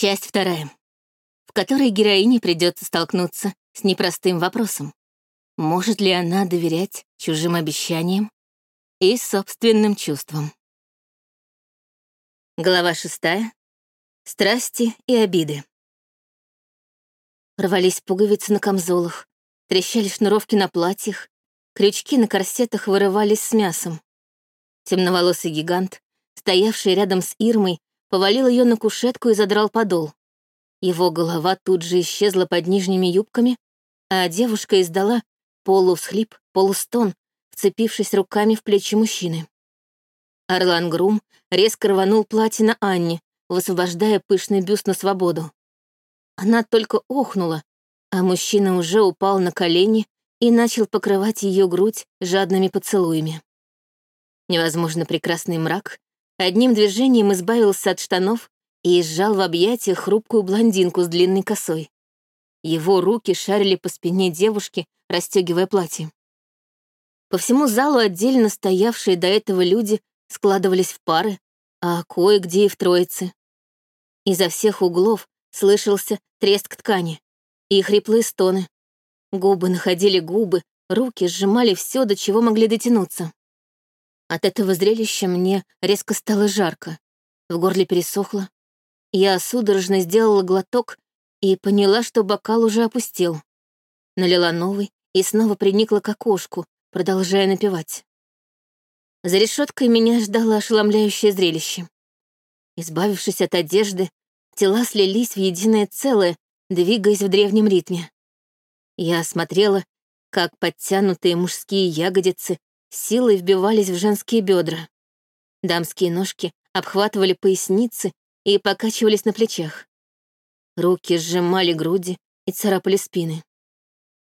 Часть вторая, в которой героине придется столкнуться с непростым вопросом. Может ли она доверять чужим обещаниям и собственным чувствам? Глава шестая. Страсти и обиды. Рвались пуговицы на камзолах, трещали шнуровки на платьях, крючки на корсетах вырывались с мясом. Темноволосый гигант, стоявший рядом с Ирмой, повалил ее на кушетку и задрал подол. Его голова тут же исчезла под нижними юбками, а девушка издала полувсхлип, полустон, вцепившись руками в плечи мужчины. Орлан Грум резко рванул платье на Анне, высвобождая пышный бюст на свободу. Она только охнула, а мужчина уже упал на колени и начал покрывать ее грудь жадными поцелуями. Невозможно прекрасный мрак одним движением избавился от штанов и сжал в объятиях хрупкую блондинку с длинной косой. Его руки шарили по спине девушки, расстегивая платье. По всему залу отдельно стоявшие до этого люди складывались в пары, а кое-где и в троицы. Изо всех углов слышался треск ткани и хриплые стоны. Губы находили губы, руки сжимали все, до чего могли дотянуться. От этого зрелища мне резко стало жарко. В горле пересохло. Я судорожно сделала глоток и поняла, что бокал уже опустел. Налила новый и снова приникла к окошку, продолжая напевать. За решеткой меня ждало ошеломляющее зрелище. Избавившись от одежды, тела слились в единое целое, двигаясь в древнем ритме. Я смотрела, как подтянутые мужские ягодицы силой вбивались в женские бедра. Дамские ножки обхватывали поясницы и покачивались на плечах. Руки сжимали груди и царапали спины.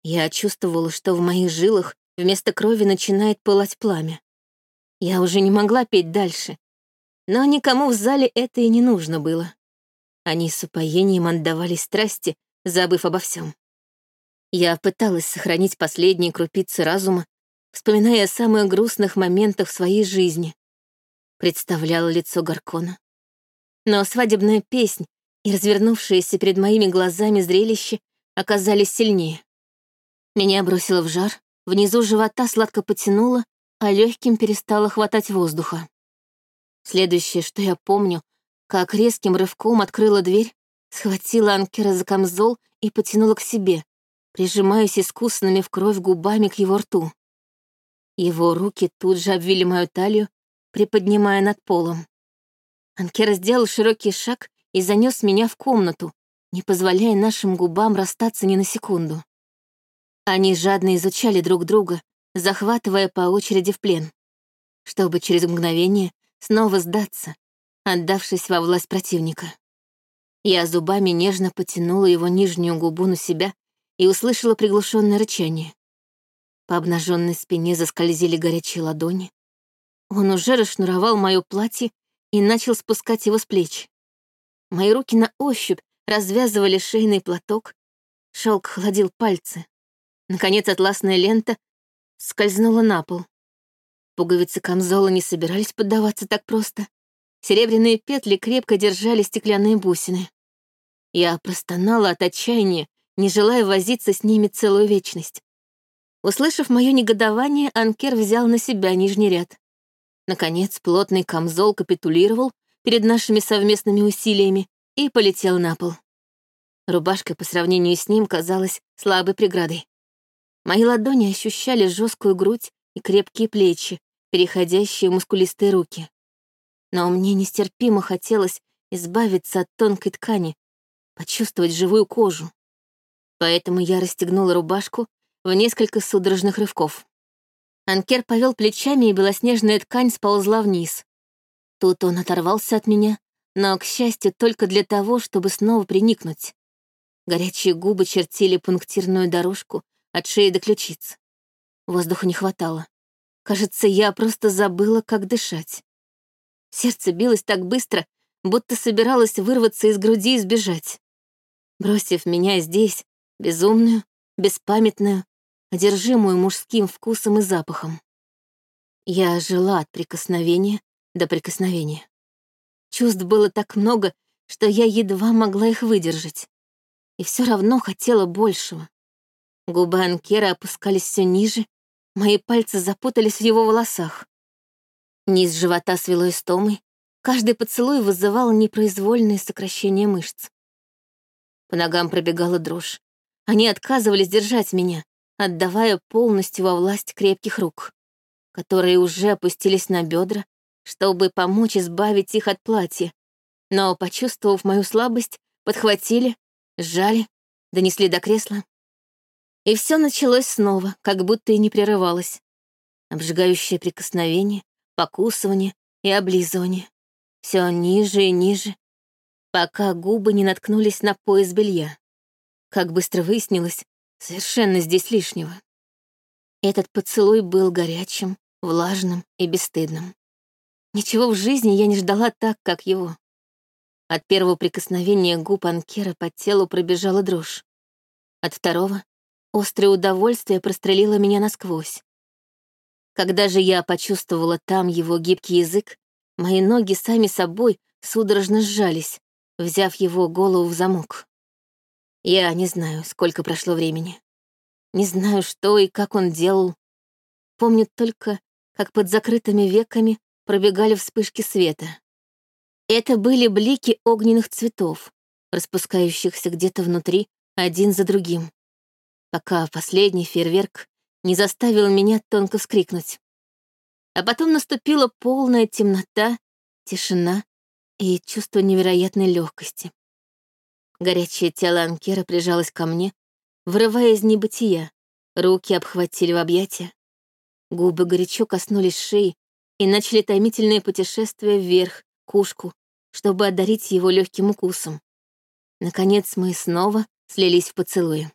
Я чувствовала, что в моих жилах вместо крови начинает пылать пламя. Я уже не могла петь дальше, но никому в зале это и не нужно было. Они с упоением отдавались страсти, забыв обо всем. Я пыталась сохранить последние крупицы разума, вспоминая о самых грустных моментах в своей жизни. Представляла лицо Гаркона. Но свадебная песнь и развернувшееся перед моими глазами зрелище оказались сильнее. Меня бросило в жар, внизу живота сладко потянуло, а легким перестало хватать воздуха. Следующее, что я помню, как резким рывком открыла дверь, схватила Анкера за камзол и потянула к себе, прижимаясь искусанными в кровь губами к его рту. Его руки тут же обвили мою талию, приподнимая над полом. Анкер сделал широкий шаг и занес меня в комнату, не позволяя нашим губам расстаться ни на секунду. Они жадно изучали друг друга, захватывая по очереди в плен, чтобы через мгновение снова сдаться, отдавшись во власть противника. Я зубами нежно потянула его нижнюю губу на себя и услышала приглушенное рычание. По обнаженной спине заскользили горячие ладони. Он уже расшнуровал мое платье и начал спускать его с плеч. Мои руки на ощупь развязывали шейный платок, шелк холодил пальцы. Наконец атласная лента скользнула на пол. Пуговицы камзола не собирались поддаваться так просто. Серебряные петли крепко держали стеклянные бусины. Я простонала от отчаяния, не желая возиться с ними целую вечность. Услышав мое негодование, Анкер взял на себя нижний ряд. Наконец, плотный камзол капитулировал перед нашими совместными усилиями и полетел на пол. Рубашка по сравнению с ним казалась слабой преградой. Мои ладони ощущали жесткую грудь и крепкие плечи, переходящие в мускулистые руки. Но мне нестерпимо хотелось избавиться от тонкой ткани, почувствовать живую кожу. Поэтому я расстегнула рубашку в несколько судорожных рывков. Анкер повел плечами, и белоснежная ткань сползла вниз. Тут он оторвался от меня, но, к счастью, только для того, чтобы снова приникнуть. Горячие губы чертили пунктирную дорожку от шеи до ключиц. Воздуха не хватало. Кажется, я просто забыла, как дышать. Сердце билось так быстро, будто собиралось вырваться из груди и сбежать. Бросив меня здесь, безумную, беспамятную, одержимую мужским вкусом и запахом. Я жила от прикосновения до прикосновения. Чувств было так много, что я едва могла их выдержать. И все равно хотела большего. Губы Анкера опускались все ниже, мои пальцы запутались в его волосах. Низ живота свело истомой, каждый поцелуй вызывал непроизвольное сокращение мышц. По ногам пробегала дрожь. Они отказывались держать меня, отдавая полностью во власть крепких рук, которые уже опустились на бедра, чтобы помочь избавить их от платья, но, почувствовав мою слабость, подхватили, сжали, донесли до кресла. И все началось снова, как будто и не прерывалось. Обжигающее прикосновение, покусывание и облизывание. Все ниже и ниже, пока губы не наткнулись на пояс белья. Как быстро выяснилось, совершенно здесь лишнего. Этот поцелуй был горячим, влажным и бесстыдным. Ничего в жизни я не ждала так, как его. От первого прикосновения губ Анкера по телу пробежала дрожь. От второго — острое удовольствие прострелило меня насквозь. Когда же я почувствовала там его гибкий язык, мои ноги сами собой судорожно сжались, взяв его голову в замок. Я не знаю, сколько прошло времени. Не знаю, что и как он делал. Помню только, как под закрытыми веками пробегали вспышки света. Это были блики огненных цветов, распускающихся где-то внутри, один за другим, пока последний фейерверк не заставил меня тонко вскрикнуть. А потом наступила полная темнота, тишина и чувство невероятной легкости. Горячее тело Анкера прижалось ко мне, вырывая из небытия, руки обхватили в объятия. Губы горячо коснулись шеи и начали томительное путешествие вверх, к ушку, чтобы одарить его легким укусом. Наконец мы снова слились в поцелуе.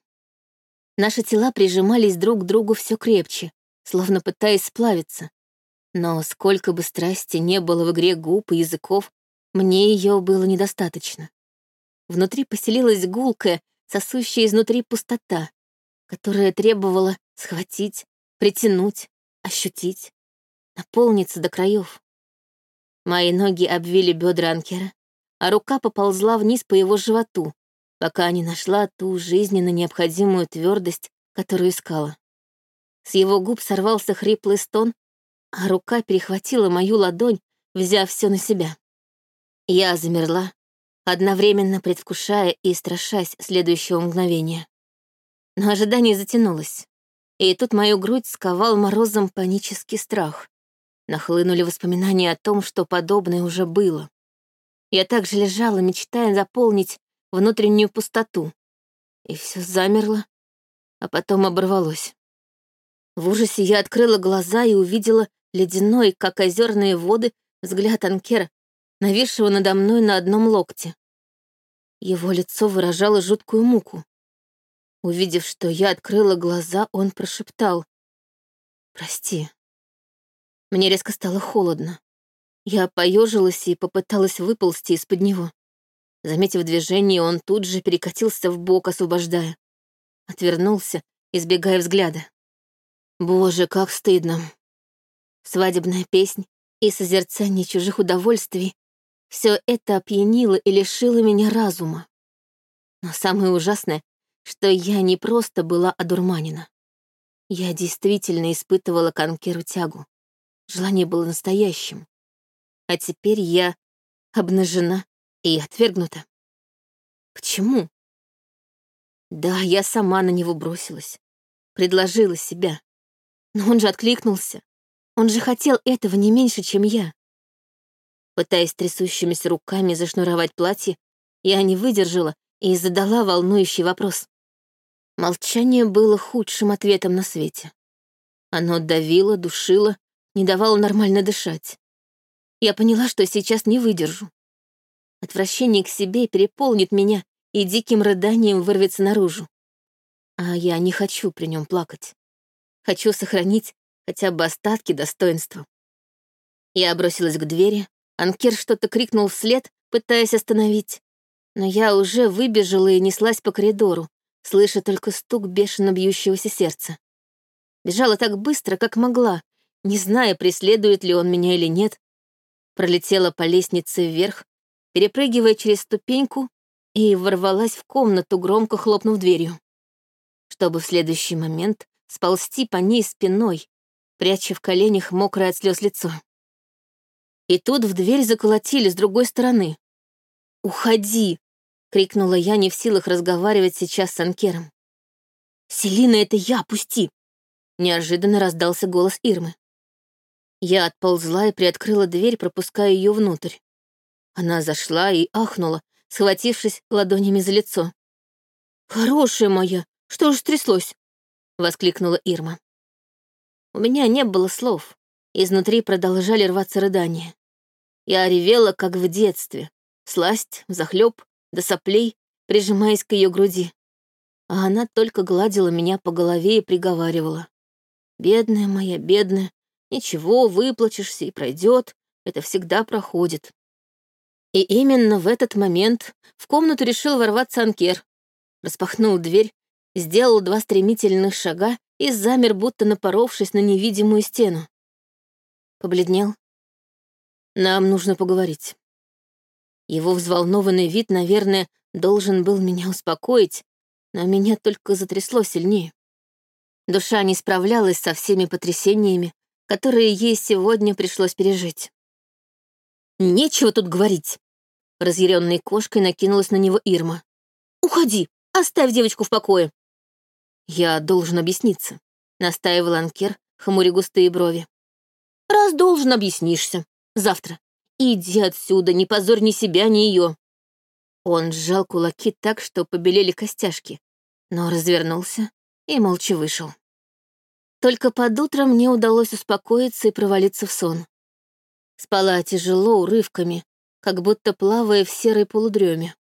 Наши тела прижимались друг к другу все крепче, словно пытаясь сплавиться. Но сколько бы страсти не было в игре губ и языков, мне ее было недостаточно. Внутри поселилась гулкая, сосущая изнутри пустота, которая требовала схватить, притянуть, ощутить, наполниться до краев. Мои ноги обвили бедра Анкера, а рука поползла вниз по его животу, пока не нашла ту жизненно необходимую твердость, которую искала. С его губ сорвался хриплый стон, а рука перехватила мою ладонь, взяв все на себя. Я замерла, одновременно предвкушая и страшась следующего мгновения. Но ожидание затянулось, и тут мою грудь сковал морозом панический страх. Нахлынули воспоминания о том, что подобное уже было. Я также лежала, мечтая заполнить внутреннюю пустоту. И все замерло, а потом оборвалось. В ужасе я открыла глаза и увидела ледяной, как озерные воды, взгляд Анкера, нависшего надо мной на одном локте. Его лицо выражало жуткую муку. Увидев, что я открыла глаза, он прошептал. «Прости». Мне резко стало холодно. Я поежилась и попыталась выползти из-под него. Заметив движение, он тут же перекатился в бок, освобождая. Отвернулся, избегая взгляда. Боже, как стыдно. Свадебная песнь и созерцание чужих удовольствий — все это опьянило и лишило меня разума. Но самое ужасное, что я не просто была одурманена. Я действительно испытывала к тягу. Желание было настоящим. А теперь я обнажена и отвергнута. Почему? Да, я сама на него бросилась. Предложила себя. Но он же откликнулся. Он же хотел этого не меньше, чем я. Пытаясь трясущимися руками зашнуровать платье, я не выдержала и задала волнующий вопрос. Молчание было худшим ответом на свете. Оно давило, душило, не давала нормально дышать. Я поняла, что сейчас не выдержу. Отвращение к себе переполнит меня и диким рыданием вырвется наружу. А я не хочу при нем плакать. Хочу сохранить хотя бы остатки достоинства. Я бросилась к двери, Анкер что-то крикнул вслед, пытаясь остановить. Но я уже выбежала и неслась по коридору, слыша только стук бешено бьющегося сердца. Бежала так быстро, как могла, не зная, преследует ли он меня или нет, пролетела по лестнице вверх, перепрыгивая через ступеньку, и ворвалась в комнату, громко хлопнув дверью, чтобы в следующий момент сползти по ней спиной, пряча в коленях мокрое от слез лицо. И тут в дверь заколотили с другой стороны. «Уходи!» — крикнула я, не в силах разговаривать сейчас с Анкером. «Селина, это я, пусти!» Неожиданно раздался голос Ирмы. Я отползла и приоткрыла дверь, пропуская ее внутрь. Она зашла и ахнула, схватившись ладонями за лицо. «Хорошая моя, что же стряслось?» — воскликнула Ирма. У меня не было слов, изнутри продолжали рваться рыдания. Я ревела, как в детстве, сласть, захлеб, до соплей, прижимаясь к ее груди. А она только гладила меня по голове и приговаривала. «Бедная моя, бедная, ничего, выплачешься и пройдет, это всегда проходит». И именно в этот момент в комнату решил ворваться Анкер. Распахнул дверь, сделал два стремительных шага и замер, будто напоровшись на невидимую стену. Побледнел. «Нам нужно поговорить». Его взволнованный вид, наверное, должен был меня успокоить, но меня только затрясло сильнее. Душа не справлялась со всеми потрясениями, которые ей сегодня пришлось пережить. «Нечего тут говорить!» Разъяренной кошкой накинулась на него Ирма. «Уходи! Оставь девочку в покое!» «Я должен объясниться», — настаивал Анкер, хмуря густые брови. «Раз должен, объяснишься. Завтра. Иди отсюда, не позорь ни себя, ни ее». Он сжал кулаки так, что побелели костяшки, но развернулся и молча вышел. Только под утро мне удалось успокоиться и провалиться в сон. Спала тяжело, урывками, как будто плавая в серой полудреме.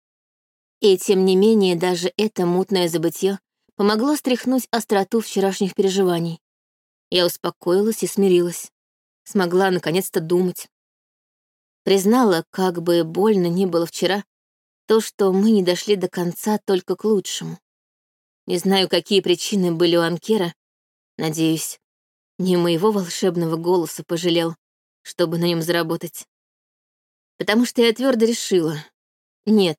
И тем не менее даже это мутное забытье помогло стряхнуть остроту вчерашних переживаний. Я успокоилась и смирилась. Смогла наконец-то думать. Признала, как бы больно ни было вчера, то, что мы не дошли до конца только к лучшему. Не знаю, какие причины были у Анкера. Надеюсь, не моего волшебного голоса пожалел, чтобы на нем заработать. Потому что я твердо решила. Нет,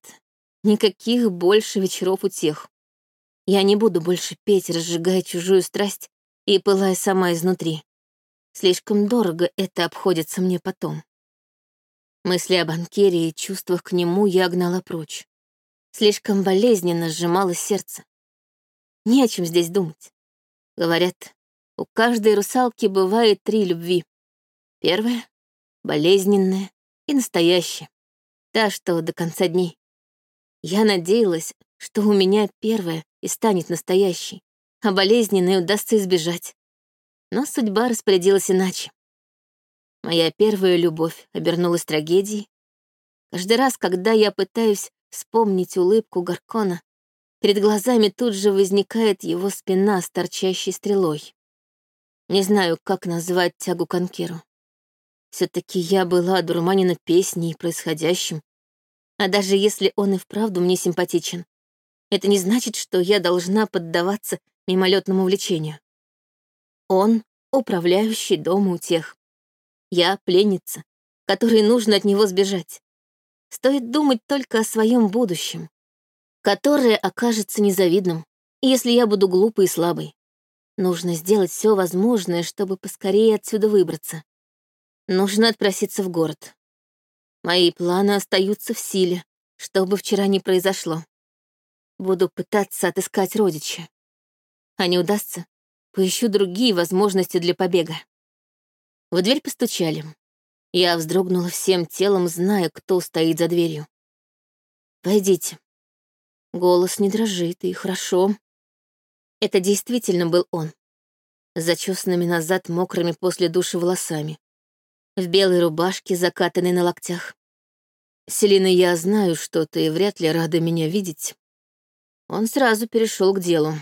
никаких больше вечеров у тех. Я не буду больше петь, разжигая чужую страсть и пылая сама изнутри. Слишком дорого это обходится мне потом. Мысли о банкире и чувствах к нему я гнала прочь. Слишком болезненно сжималось сердце. Не о чем здесь думать. Говорят, у каждой русалки бывает три любви. Первая — болезненная и настоящая. Та, что до конца дней. Я надеялась, что у меня первая и станет настоящей, а болезненной удастся избежать. Но судьба распорядилась иначе. Моя первая любовь обернулась трагедией. Каждый раз, когда я пытаюсь вспомнить улыбку Гаркона, перед глазами тут же возникает его спина с торчащей стрелой. Не знаю, как назвать тягу к Анкеру. Все-таки я была дурманена песней и происходящим. А даже если он и вправду мне симпатичен, это не значит, что я должна поддаваться мимолетному влечению. Он — управляющий дома у тех. Я — пленница, которой нужно от него сбежать. Стоит думать только о своем будущем, которое окажется незавидным, если я буду глупой и слабой. Нужно сделать все возможное, чтобы поскорее отсюда выбраться. Нужно отпроситься в город. Мои планы остаются в силе, что бы вчера ни произошло. Буду пытаться отыскать родича. А не удастся, поищу другие возможности для побега. В дверь постучали. Я вздрогнула всем телом, зная, кто стоит за дверью. «Войдите». Голос не дрожит, и хорошо. Это действительно был он. Зачесанными назад мокрыми после души волосами. В белой рубашке, закатанной на локтях. «Селина, я знаю, что ты вряд ли рада меня видеть». Он сразу перешел к делу.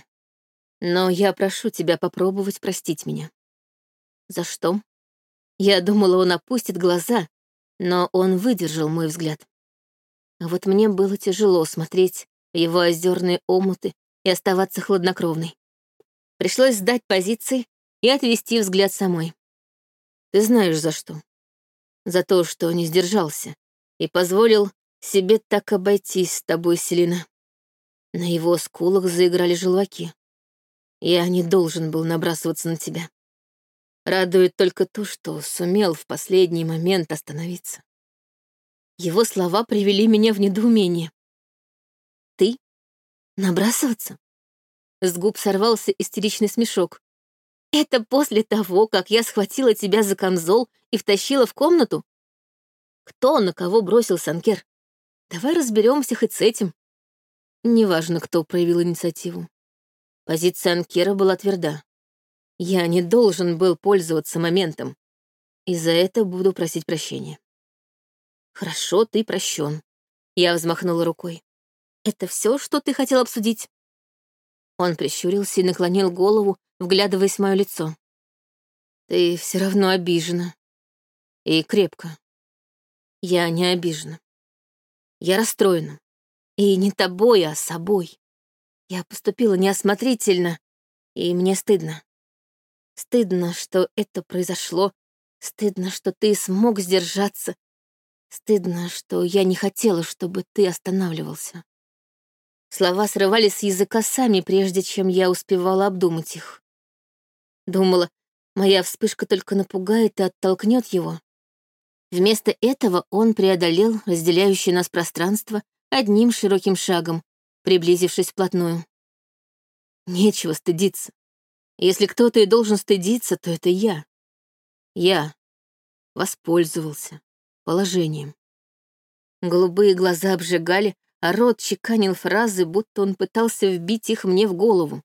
«Но я прошу тебя попробовать простить меня». «За что?» Я думала, он опустит глаза, но он выдержал мой взгляд. А вот мне было тяжело смотреть в его озерные омуты и оставаться хладнокровной. Пришлось сдать позиции и отвести взгляд самой. Ты знаешь, за что. За то, что не сдержался и позволил себе так обойтись с тобой, Селина. На его скулах заиграли желваки. Я не должен был набрасываться на тебя. Радует только то, что сумел в последний момент остановиться. Его слова привели меня в недоумение. Ты? Набрасываться? С губ сорвался истеричный смешок. Это после того, как я схватила тебя за камзол и втащила в комнату? Кто на кого бросил Санкер? Давай разберемся хоть с этим. Неважно, кто проявил инициативу. Позиция Анкера была тверда. Я не должен был пользоваться моментом, и за это буду просить прощения. Хорошо, ты прощен. Я взмахнула рукой. Это все, что ты хотел обсудить? Он прищурился и наклонил голову, вглядываясь в мое лицо. Ты все равно обижена. И крепко. Я не обижена. Я расстроена. И не тобой, а собой. Я поступила неосмотрительно, и мне стыдно. Стыдно, что это произошло. Стыдно, что ты смог сдержаться. Стыдно, что я не хотела, чтобы ты останавливался. Слова срывались с языка сами, прежде чем я успевала обдумать их. Думала, моя вспышка только напугает и оттолкнет его. Вместо этого он преодолел разделяющее нас пространство одним широким шагом, приблизившись вплотную. Нечего стыдиться. Если кто-то и должен стыдиться, то это я. Я воспользовался положением. Голубые глаза обжигали, а рот чеканил фразы, будто он пытался вбить их мне в голову.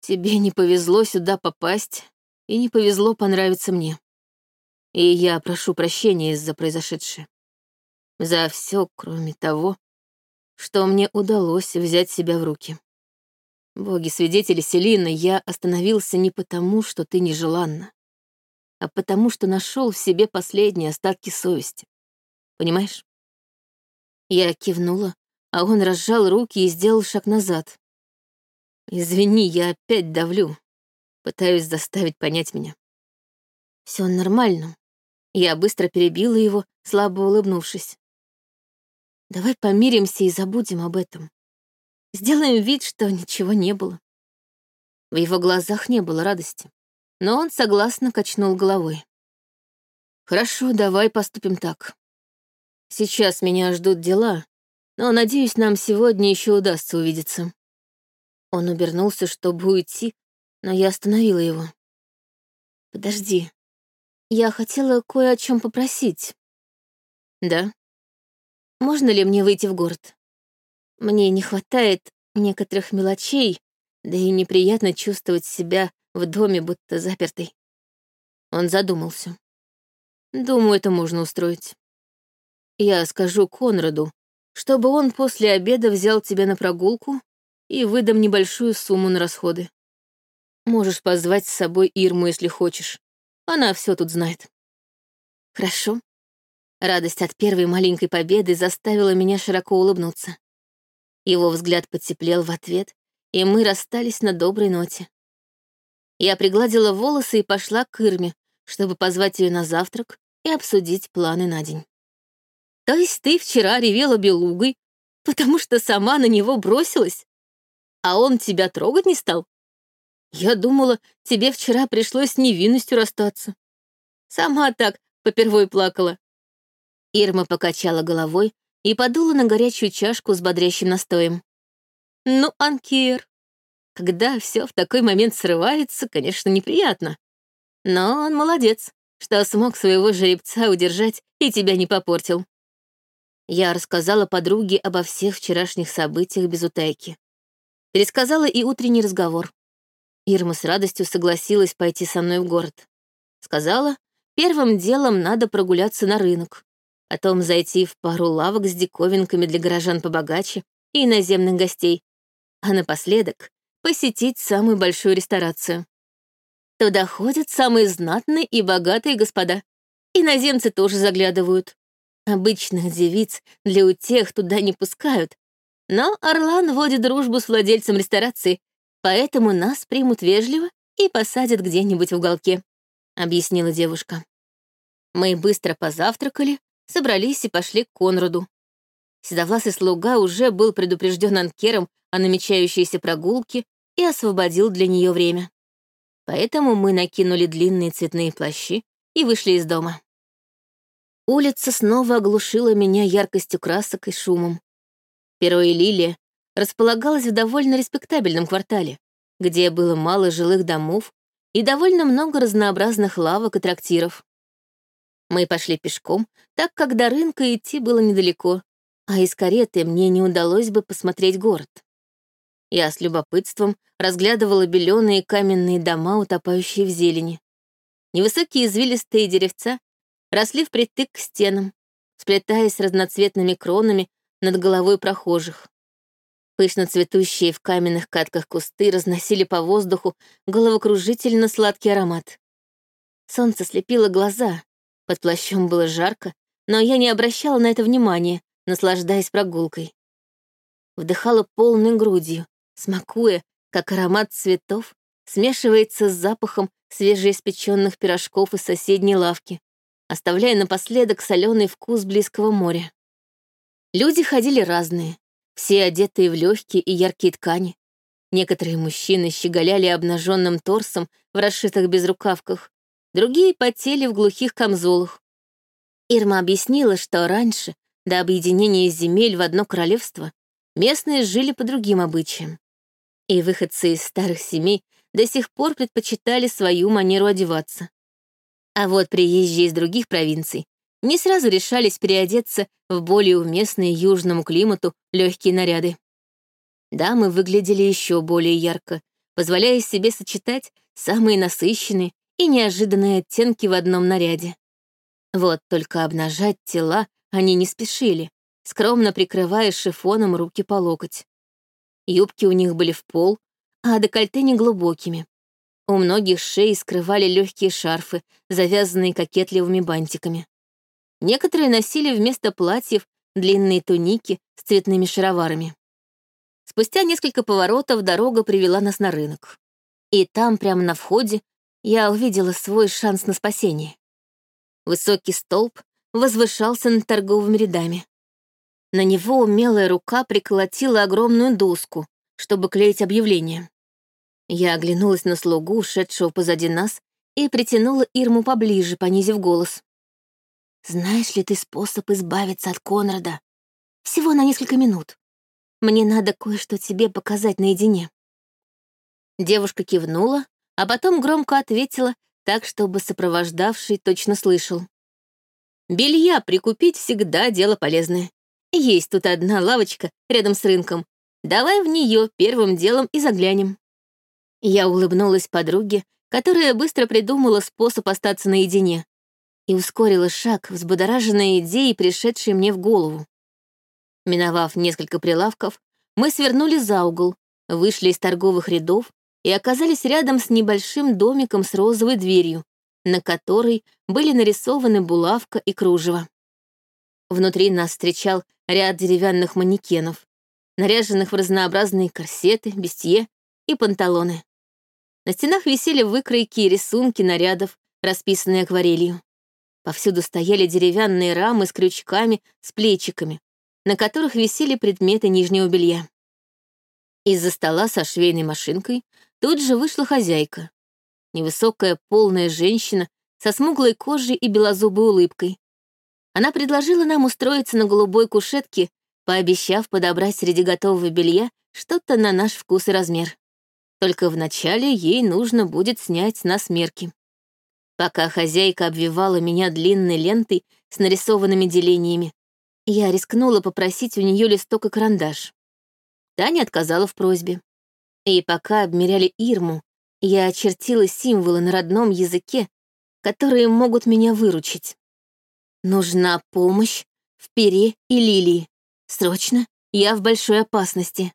Тебе не повезло сюда попасть, и не повезло понравиться мне. И я прошу прощения за произошедшее. За все, кроме того, что мне удалось взять себя в руки. Боги-свидетели Селина, я остановился не потому, что ты нежеланна, а потому, что нашел в себе последние остатки совести. Понимаешь? Я кивнула, а он разжал руки и сделал шаг назад. Извини, я опять давлю. Пытаюсь заставить понять меня. Все нормально. Я быстро перебила его, слабо улыбнувшись. Давай помиримся и забудем об этом. Сделаем вид, что ничего не было. В его глазах не было радости, но он согласно качнул головой. Хорошо, давай поступим так. Сейчас меня ждут дела, но, надеюсь, нам сегодня еще удастся увидеться. Он обернулся, чтобы уйти, но я остановила его. Подожди, я хотела кое о чем попросить. Да? Можно ли мне выйти в город? Мне не хватает некоторых мелочей, да и неприятно чувствовать себя в доме, будто запертой. Он задумался. Думаю, это можно устроить. Я скажу Конраду, чтобы он после обеда взял тебя на прогулку и выдам небольшую сумму на расходы. Можешь позвать с собой Ирму, если хочешь. Она все тут знает. Хорошо. Радость от первой маленькой победы заставила меня широко улыбнуться. Его взгляд потеплел в ответ, и мы расстались на доброй ноте. Я пригладила волосы и пошла к Ирме, чтобы позвать ее на завтрак и обсудить планы на день. То есть ты вчера ревела белугой, потому что сама на него бросилась? А он тебя трогать не стал? Я думала, тебе вчера пришлось с невинностью расстаться. Сама так попервой плакала. Ирма покачала головой и подула на горячую чашку с бодрящим настоем. Ну, Анкер, когда все в такой момент срывается, конечно, неприятно. Но он молодец, что смог своего жеребца удержать и тебя не попортил. Я рассказала подруге обо всех вчерашних событиях без утайки. Пересказала и утренний разговор. Ирма с радостью согласилась пойти со мной в город. Сказала, первым делом надо прогуляться на рынок, потом зайти в пару лавок с диковинками для горожан побогаче и иноземных гостей, а напоследок посетить самую большую ресторацию. Туда ходят самые знатные и богатые господа. Иноземцы тоже заглядывают. Обычных девиц для утех туда не пускают, но Орлан водит дружбу с владельцем ресторации, поэтому нас примут вежливо и посадят где-нибудь в уголке», — объяснила девушка. Мы быстро позавтракали, собрались и пошли к Конраду. седовласый слуга уже был предупрежден Анкером о намечающейся прогулке и освободил для нее время. Поэтому мы накинули длинные цветные плащи и вышли из дома. Улица снова оглушила меня яркостью красок и шумом. Перо Лилия располагалась в довольно респектабельном квартале, где было мало жилых домов и довольно много разнообразных лавок и трактиров. Мы пошли пешком, так как до рынка идти было недалеко, а из кареты мне не удалось бы посмотреть город. Я с любопытством разглядывала беленые каменные дома, утопающие в зелени. Невысокие извилистые деревца росли впритык к стенам, сплетаясь разноцветными кронами над головой прохожих. Пышно цветущие в каменных катках кусты разносили по воздуху головокружительно сладкий аромат. Солнце слепило глаза, под плащом было жарко, но я не обращала на это внимания, наслаждаясь прогулкой. Вдыхала полной грудью, смакуя, как аромат цветов смешивается с запахом свежеиспеченных пирожков из соседней лавки, оставляя напоследок соленый вкус близкого моря. Люди ходили разные, все одетые в легкие и яркие ткани. Некоторые мужчины щеголяли обнаженным торсом в расшитых безрукавках, другие потели в глухих камзолах. Ирма объяснила, что раньше, до объединения земель в одно королевство, местные жили по другим обычаям. И выходцы из старых семей до сих пор предпочитали свою манеру одеваться. А вот приезжие из других провинций не сразу решались переодеться в более уместные южному климату легкие наряды. Дамы выглядели еще более ярко, позволяя себе сочетать самые насыщенные и неожиданные оттенки в одном наряде. Вот только обнажать тела они не спешили, скромно прикрывая шифоном руки по локоть. Юбки у них были в пол, а декольте неглубокими. У многих шеи скрывали легкие шарфы, завязанные кокетливыми бантиками. Некоторые носили вместо платьев длинные туники с цветными шароварами. Спустя несколько поворотов дорога привела нас на рынок. И там, прямо на входе, я увидела свой шанс на спасение. Высокий столб возвышался над торговыми рядами. На него умелая рука приколотила огромную доску, чтобы клеить объявление. Я оглянулась на слугу, шедшего позади нас, и притянула Ирму поближе, понизив голос. «Знаешь ли ты способ избавиться от Конрада? Всего на несколько минут. Мне надо кое-что тебе показать наедине». Девушка кивнула, а потом громко ответила, так, чтобы сопровождавший точно слышал. «Белья прикупить всегда дело полезное. Есть тут одна лавочка рядом с рынком. Давай в нее первым делом и заглянем». Я улыбнулась подруге, которая быстро придумала способ остаться наедине, и ускорила шаг, взбудораженной идеей, пришедшей мне в голову. Миновав несколько прилавков, мы свернули за угол, вышли из торговых рядов и оказались рядом с небольшим домиком с розовой дверью, на которой были нарисованы булавка и кружево. Внутри нас встречал ряд деревянных манекенов, наряженных в разнообразные корсеты, бестье и панталоны. На стенах висели выкройки и рисунки нарядов, расписанные акварелью. Повсюду стояли деревянные рамы с крючками, с плечиками, на которых висели предметы нижнего белья. Из-за стола со швейной машинкой тут же вышла хозяйка. Невысокая, полная женщина со смуглой кожей и белозубой улыбкой. Она предложила нам устроиться на голубой кушетке, пообещав подобрать среди готового белья что-то на наш вкус и размер. Только вначале ей нужно будет снять с нас мерки. Пока хозяйка обвивала меня длинной лентой с нарисованными делениями, я рискнула попросить у нее листок и карандаш. Таня отказала в просьбе. И пока обмеряли Ирму, я очертила символы на родном языке, которые могут меня выручить. Нужна помощь в пере и лилии. Срочно, я в большой опасности.